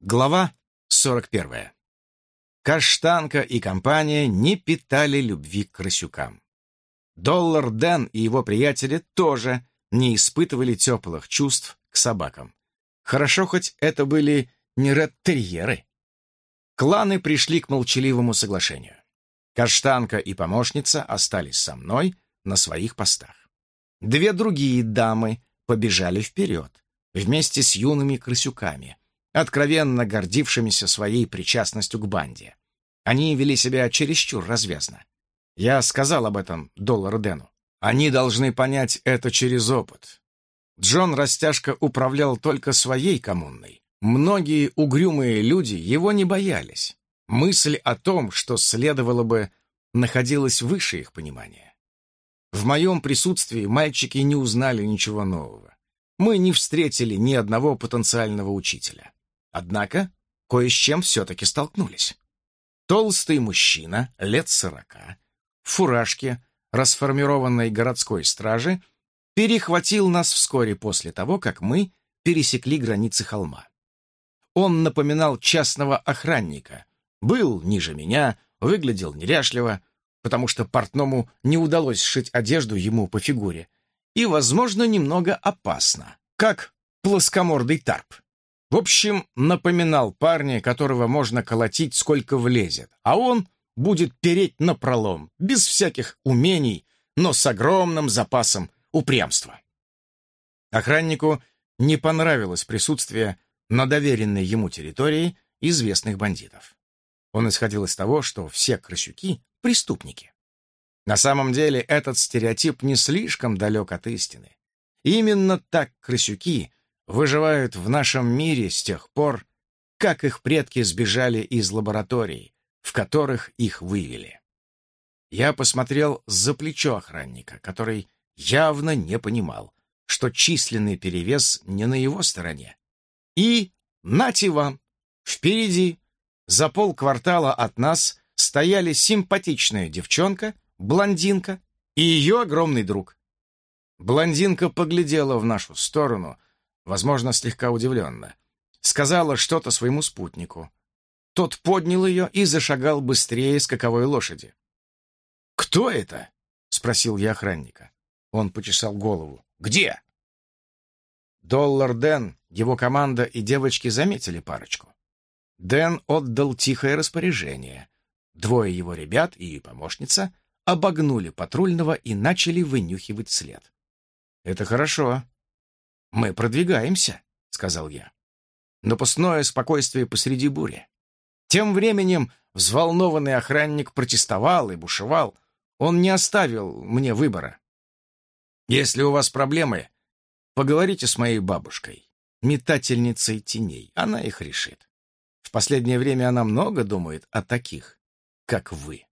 Глава 41. Каштанка и компания не питали любви к крысюкам. Доллар Дэн и его приятели тоже не испытывали теплых чувств к собакам. Хорошо, хоть это были не реттерьеры. Кланы пришли к молчаливому соглашению. Каштанка и помощница остались со мной на своих постах. Две другие дамы побежали вперед, вместе с юными крысюками — откровенно гордившимися своей причастностью к банде. Они вели себя чересчур развязно. Я сказал об этом Доллару Дэну. Они должны понять это через опыт. Джон Растяжка управлял только своей коммунной. Многие угрюмые люди его не боялись. Мысль о том, что следовало бы, находилась выше их понимания. В моем присутствии мальчики не узнали ничего нового. Мы не встретили ни одного потенциального учителя. Однако кое с чем все-таки столкнулись. Толстый мужчина, лет сорока, в фуражке, расформированной городской стражи, перехватил нас вскоре после того, как мы пересекли границы холма. Он напоминал частного охранника, был ниже меня, выглядел неряшливо, потому что портному не удалось сшить одежду ему по фигуре, и, возможно, немного опасно, как плоскомордый тарп. В общем, напоминал парня, которого можно колотить сколько влезет, а он будет переть напролом, без всяких умений, но с огромным запасом упрямства. Охраннику не понравилось присутствие на доверенной ему территории известных бандитов. Он исходил из того, что все крысюки — преступники. На самом деле этот стереотип не слишком далек от истины. Именно так крысюки выживают в нашем мире с тех пор, как их предки сбежали из лабораторий, в которых их вывели. Я посмотрел за плечо охранника, который явно не понимал, что численный перевес не на его стороне. И, нате вам, впереди, за полквартала от нас, стояли симпатичная девчонка, блондинка и ее огромный друг. Блондинка поглядела в нашу сторону — возможно, слегка удивленно. Сказала что-то своему спутнику. Тот поднял ее и зашагал быстрее скаковой лошади. «Кто это?» — спросил я охранника. Он почесал голову. «Где?» Доллар Дэн, его команда и девочки заметили парочку. Дэн отдал тихое распоряжение. Двое его ребят и помощница обогнули патрульного и начали вынюхивать след. «Это хорошо», «Мы продвигаемся», — сказал я. Напускное спокойствие посреди бури. Тем временем взволнованный охранник протестовал и бушевал. Он не оставил мне выбора. «Если у вас проблемы, поговорите с моей бабушкой, метательницей теней. Она их решит. В последнее время она много думает о таких, как вы.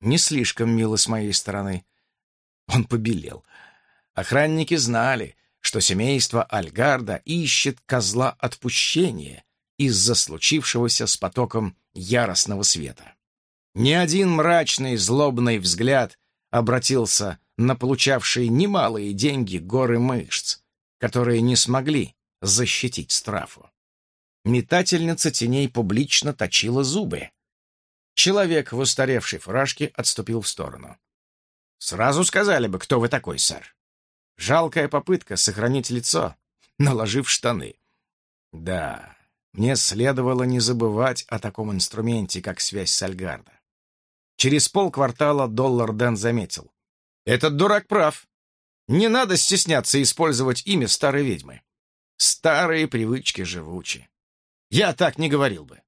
Не слишком мило с моей стороны». Он побелел. Охранники знали, что семейство Альгарда ищет козла отпущения из-за случившегося с потоком яростного света. Ни один мрачный злобный взгляд обратился на получавшие немалые деньги горы мышц, которые не смогли защитить страфу. Метательница теней публично точила зубы. Человек в устаревшей фуражке отступил в сторону. «Сразу сказали бы, кто вы такой, сэр». Жалкая попытка сохранить лицо, наложив штаны. Да, мне следовало не забывать о таком инструменте, как связь с Альгарда. Через полквартала Доллар Дэн заметил. «Этот дурак прав. Не надо стесняться использовать имя старой ведьмы. Старые привычки живучи. Я так не говорил бы».